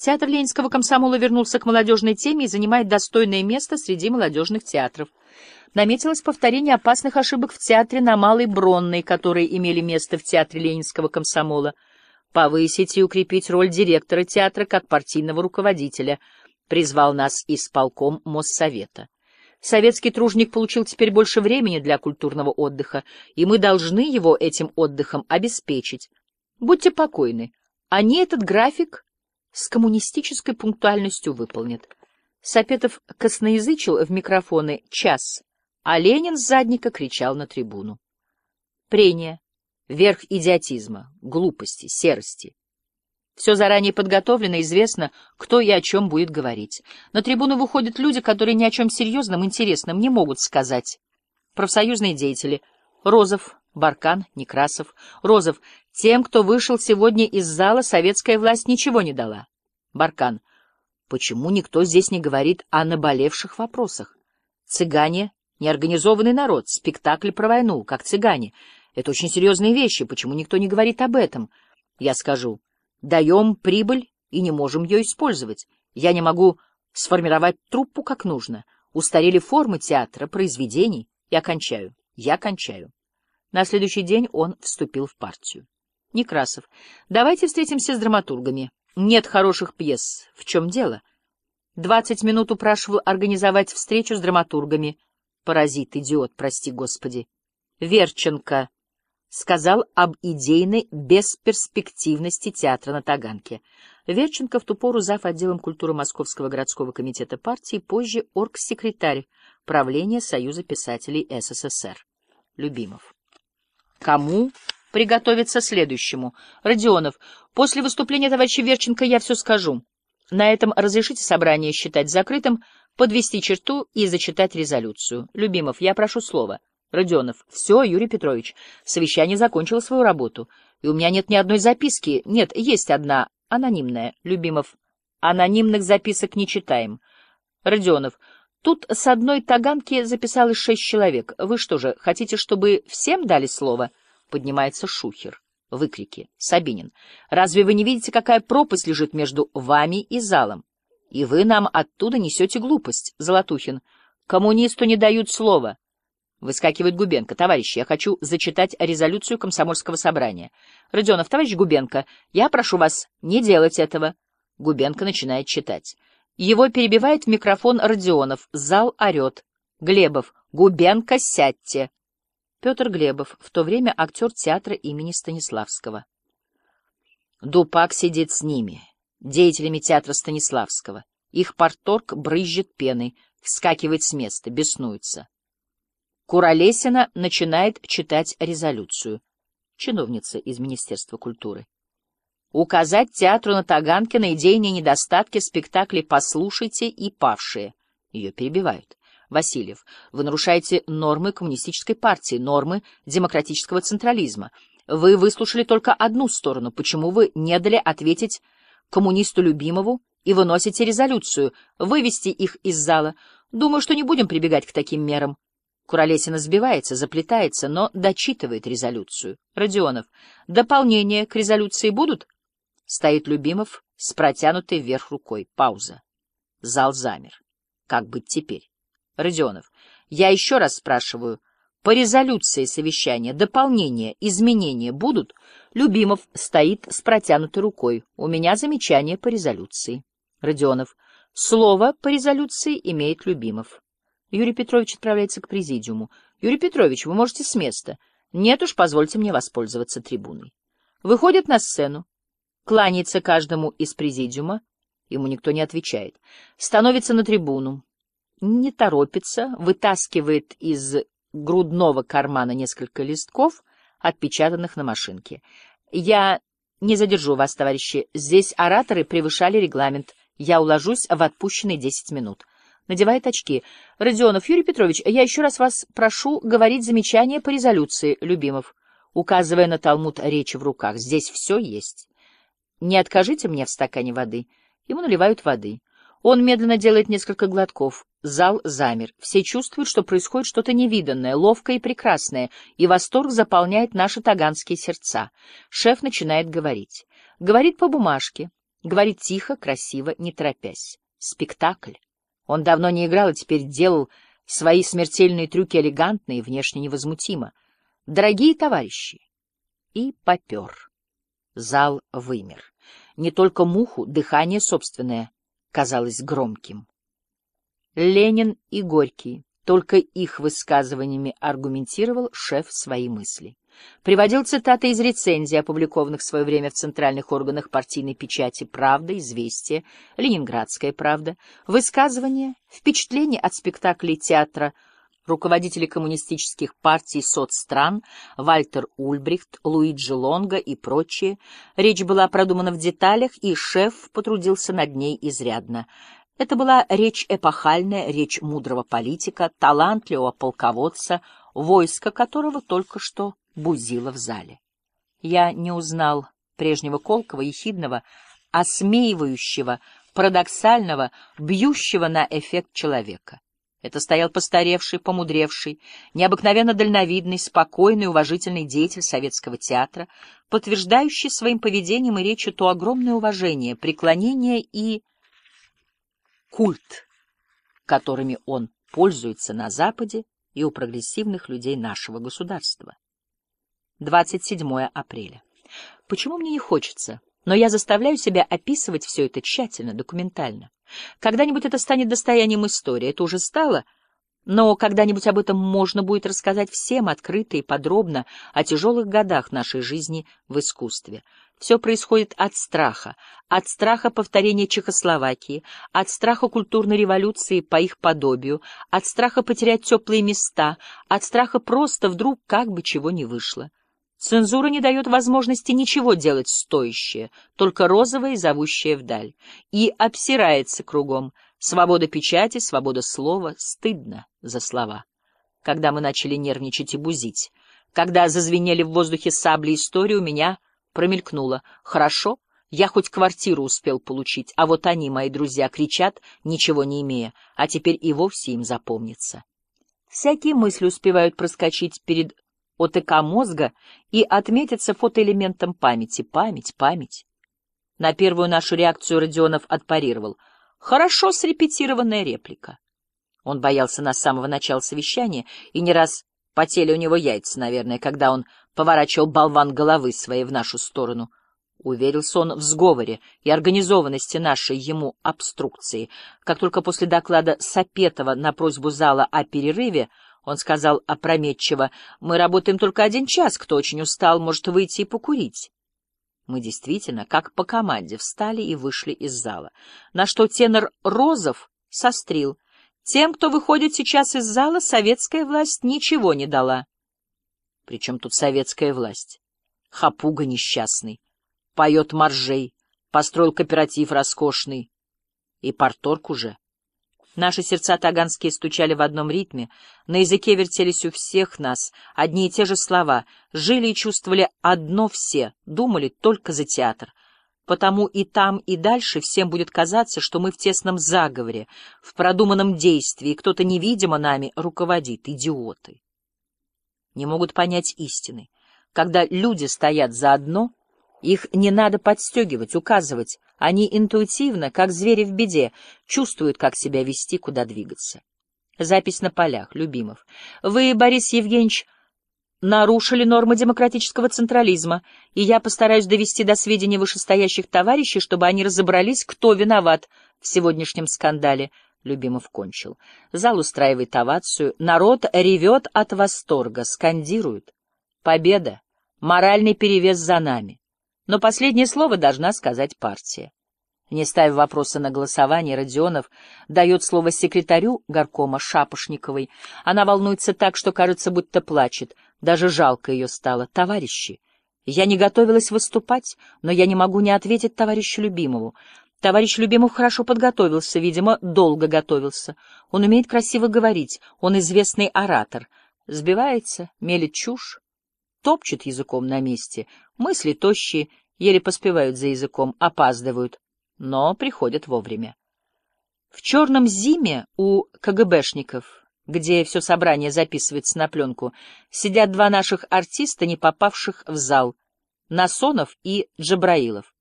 Театр Ленинского комсомола вернулся к молодежной теме и занимает достойное место среди молодежных театров. Наметилось повторение опасных ошибок в театре на Малой Бронной, которые имели место в Театре Ленинского комсомола. Повысить и укрепить роль директора театра как партийного руководителя, призвал нас исполком Моссовета. Советский тружник получил теперь больше времени для культурного отдыха, и мы должны его этим отдыхом обеспечить. Будьте покойны, они этот график с коммунистической пунктуальностью выполнят. Сапетов косноязычил в микрофоны час, а Ленин с задника кричал на трибуну. Прения, верх идиотизма, глупости, серости. Все заранее подготовлено, известно, кто и о чем будет говорить. На трибуну выходят люди, которые ни о чем серьезном, интересном не могут сказать. Профсоюзные деятели. Розов, Баркан, Некрасов. Розов. Тем, кто вышел сегодня из зала, советская власть ничего не дала. Баркан. Почему никто здесь не говорит о наболевших вопросах? Цыгане — неорганизованный народ, спектакль про войну, как цыгане. Это очень серьезные вещи, почему никто не говорит об этом? Я скажу. Даем прибыль и не можем ее использовать. Я не могу сформировать труппу как нужно. Устарели формы театра, произведений. Я кончаю. Я кончаю. На следующий день он вступил в партию. Некрасов. Давайте встретимся с драматургами. Нет хороших пьес. В чем дело? Двадцать минут упрашивал организовать встречу с драматургами. Паразит, идиот, прости господи. Верченко сказал об идейной бесперспективности театра на Таганке. Верченко в ту пору зав. отделом культуры Московского городского комитета партии, позже оргсекретарь правления Союза писателей СССР. Любимов. Кому приготовиться следующему? Родионов. После выступления товарища Верченко я все скажу. На этом разрешите собрание считать закрытым, подвести черту и зачитать резолюцию. Любимов, я прошу слова. Родионов. Все, Юрий Петрович, совещание закончило свою работу, и у меня нет ни одной записки. Нет, есть одна, анонимная. Любимов. Анонимных записок не читаем. Родионов. Тут с одной таганки записалось шесть человек. Вы что же, хотите, чтобы всем дали слово? Поднимается Шухер. Выкрики. Сабинин. Разве вы не видите, какая пропасть лежит между вами и залом? И вы нам оттуда несете глупость. Золотухин. Коммунисту не дают слова. Выскакивает Губенко. Товарищи, я хочу зачитать резолюцию комсомольского собрания. Родионов, товарищ Губенко, я прошу вас не делать этого. Губенко начинает читать. Его перебивает в микрофон Родионов. Зал орет. Глебов. Губенко, сядьте. Петр Глебов, в то время актер театра имени Станиславского. Дупак сидит с ними, деятелями театра Станиславского. Их порторг брызжет пеной, вскакивает с места, беснуется. Куролесина начинает читать резолюцию. Чиновница из Министерства культуры. Указать театру на Таганке на идейные недостатки спектаклей «Послушайте» и «Павшие». Ее перебивают. Васильев, вы нарушаете нормы коммунистической партии, нормы демократического централизма. Вы выслушали только одну сторону. Почему вы не дали ответить коммунисту Любимову и выносите резолюцию, вывести их из зала? Думаю, что не будем прибегать к таким мерам. Куролесина сбивается, заплетается, но дочитывает резолюцию. Родионов. Дополнения к резолюции будут? Стоит Любимов с протянутой вверх рукой. Пауза. Зал замер. Как быть теперь? Родионов. Я еще раз спрашиваю. По резолюции совещания дополнения, изменения будут? Любимов стоит с протянутой рукой. У меня замечание по резолюции. Родионов. Слово по резолюции имеет Любимов. Юрий Петрович отправляется к президиуму. Юрий Петрович, вы можете с места. Нет уж, позвольте мне воспользоваться трибуной. Выходит на сцену, кланяется каждому из президиума, ему никто не отвечает, становится на трибуну, не торопится, вытаскивает из грудного кармана несколько листков, отпечатанных на машинке. Я не задержу вас, товарищи. Здесь ораторы превышали регламент. Я уложусь в отпущенные десять минут надевает очки. Родионов Юрий Петрович, я еще раз вас прошу говорить замечания по резолюции, Любимов, указывая на талмуд речи в руках. Здесь все есть. Не откажите мне в стакане воды. Ему наливают воды. Он медленно делает несколько глотков. Зал замер. Все чувствуют, что происходит что-то невиданное, ловкое и прекрасное, и восторг заполняет наши таганские сердца. Шеф начинает говорить. Говорит по бумажке. Говорит тихо, красиво, не торопясь. Спектакль. Он давно не играл и теперь делал свои смертельные трюки элегантно и внешне невозмутимо. Дорогие товарищи! И попер. Зал вымер. Не только муху, дыхание собственное казалось громким. Ленин и Горький, только их высказываниями аргументировал шеф свои мысли. Приводил цитаты из рецензий, опубликованных в свое время в центральных органах партийной печати «Правда», «Известия», «Ленинградская правда», высказывания, впечатления от спектаклей театра руководители коммунистических партий соцстран Вальтер Ульбрихт, Луиджи Лонго и прочие. Речь была продумана в деталях, и шеф потрудился над ней изрядно. Это была речь эпохальная, речь мудрого политика, талантливого полководца, войско которого только что бузило в зале. Я не узнал прежнего колкого, ехидного, осмеивающего, парадоксального, бьющего на эффект человека. Это стоял постаревший, помудревший, необыкновенно дальновидный, спокойный, уважительный деятель советского театра, подтверждающий своим поведением и речью то огромное уважение, преклонение и культ, которыми он пользуется на Западе и у прогрессивных людей нашего государства. 27 апреля. Почему мне не хочется? Но я заставляю себя описывать все это тщательно, документально. Когда-нибудь это станет достоянием истории, это уже стало, но когда-нибудь об этом можно будет рассказать всем открыто и подробно о тяжелых годах нашей жизни в искусстве. Все происходит от страха, от страха повторения Чехословакии, от страха культурной революции по их подобию, от страха потерять теплые места, от страха просто вдруг как бы чего не вышло. Цензура не дает возможности ничего делать стоящее, только розовое зовущее вдаль. И обсирается кругом. Свобода печати, свобода слова. Стыдно за слова. Когда мы начали нервничать и бузить, когда зазвенели в воздухе сабли истории, у меня промелькнуло. Хорошо, я хоть квартиру успел получить, а вот они, мои друзья, кричат, ничего не имея, а теперь и вовсе им запомнится. Всякие мысли успевают проскочить перед ОТК мозга и отметиться фотоэлементом памяти. Память, память. На первую нашу реакцию Родионов отпарировал. Хорошо срепетированная реплика. Он боялся нас с самого начала совещания, и не раз потели у него яйца, наверное, когда он поворачивал болван головы своей в нашу сторону. Уверился он в сговоре и организованности нашей ему обструкции. Как только после доклада Сапетова на просьбу зала о перерыве он сказал опрометчиво, «Мы работаем только один час, кто очень устал, может выйти и покурить». Мы действительно, как по команде, встали и вышли из зала, на что тенор Розов сострил. Тем, кто выходит сейчас из зала, советская власть ничего не дала. Причем тут советская власть? Хапуга несчастный. Поет моржей, построил кооператив роскошный. И порторг уже. Наши сердца таганские стучали в одном ритме, на языке вертелись у всех нас одни и те же слова, жили и чувствовали одно все, думали только за театр. Потому и там, и дальше всем будет казаться, что мы в тесном заговоре, в продуманном действии, кто-то невидимо нами руководит, идиоты. Не могут понять истины. Когда люди стоят заодно, их не надо подстегивать, указывать, они интуитивно, как звери в беде, чувствуют, как себя вести, куда двигаться. Запись на полях, Любимов. Вы, Борис Евгеньевич, нарушили нормы демократического централизма, и я постараюсь довести до сведения вышестоящих товарищей, чтобы они разобрались, кто виноват в сегодняшнем скандале. Любимов кончил. Зал устраивает овацию, народ ревет от восторга, скандирует. Победа! Моральный перевес за нами. Но последнее слово должна сказать партия. Не ставя вопроса на голосование, Родионов дает слово секретарю горкома Шапошниковой. Она волнуется так, что кажется, будто плачет. Даже жалко ее стало. Товарищи, я не готовилась выступать, но я не могу не ответить товарищу Любимову. Товарищ Любимов хорошо подготовился, видимо, долго готовился. Он умеет красиво говорить, он известный оратор. Сбивается, мелет чушь, топчет языком на месте, мысли тощие, еле поспевают за языком, опаздывают, но приходят вовремя. В черном зиме у КГБшников, где все собрание записывается на пленку, сидят два наших артиста, не попавших в зал, Насонов и Джабраилов.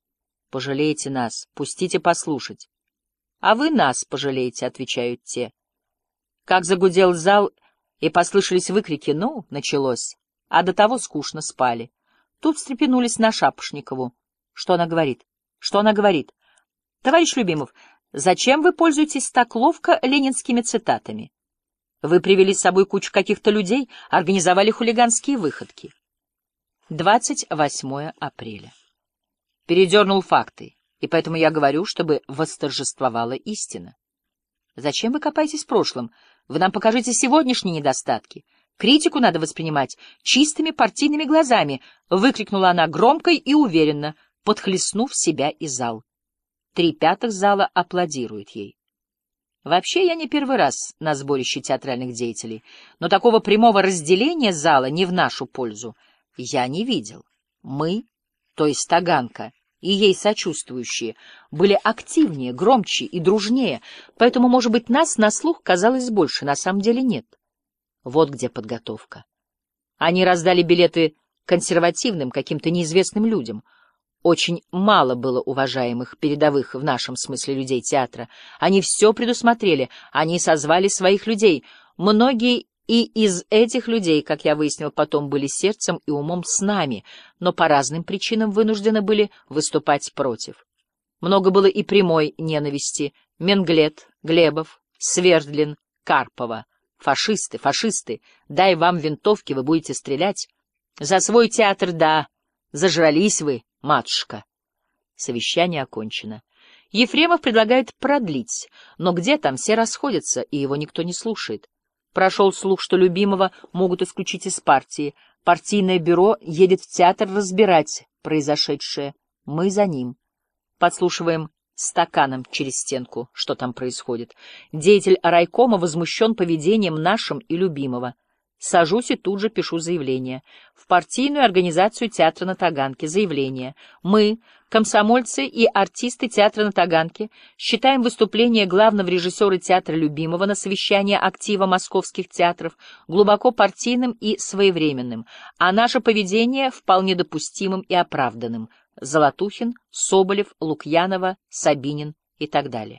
Пожалейте нас, пустите послушать. А вы нас пожалеете, отвечают те. Как загудел зал, и послышались выкрики «Ну, началось!» А до того скучно спали. Тут встрепенулись на Шапошникову. Что она говорит? Что она говорит? Товарищ Любимов, зачем вы пользуетесь так ловко ленинскими цитатами? Вы привели с собой кучу каких-то людей, организовали хулиганские выходки. 28 апреля. Передернул факты, и поэтому я говорю, чтобы восторжествовала истина. Зачем вы копаетесь в прошлом? Вы нам покажите сегодняшние недостатки. Критику надо воспринимать чистыми партийными глазами, — выкрикнула она громко и уверенно, подхлестнув себя и зал. Три пятых зала аплодирует ей. Вообще, я не первый раз на сборище театральных деятелей, но такого прямого разделения зала не в нашу пользу я не видел. Мы, то есть Таганка, и ей сочувствующие, были активнее, громче и дружнее, поэтому, может быть, нас на слух казалось больше, на самом деле нет. Вот где подготовка. Они раздали билеты консервативным, каким-то неизвестным людям — очень мало было уважаемых передовых в нашем смысле людей театра. Они все предусмотрели, они созвали своих людей. Многие и из этих людей, как я выяснил потом, были сердцем и умом с нами, но по разным причинам вынуждены были выступать против. Много было и прямой ненависти. Менглет, Глебов, Свердлин, Карпова. Фашисты, фашисты, дай вам винтовки, вы будете стрелять. За свой театр, да, зажрались вы, матушка. Совещание окончено. Ефремов предлагает продлить, но где там все расходятся, и его никто не слушает. Прошел слух, что любимого могут исключить из партии. Партийное бюро едет в театр разбирать произошедшее. Мы за ним. Подслушиваем стаканом через стенку, что там происходит. Деятель райкома возмущен поведением нашим и любимого. Сажусь и тут же пишу заявление. В партийную организацию театра на Таганке. Заявление. Мы, комсомольцы и артисты театра на Таганке, считаем выступление главного режиссера театра Любимого на совещании актива московских театров глубоко партийным и своевременным, а наше поведение вполне допустимым и оправданным. Золотухин, Соболев, Лукьянова, Сабинин и так далее.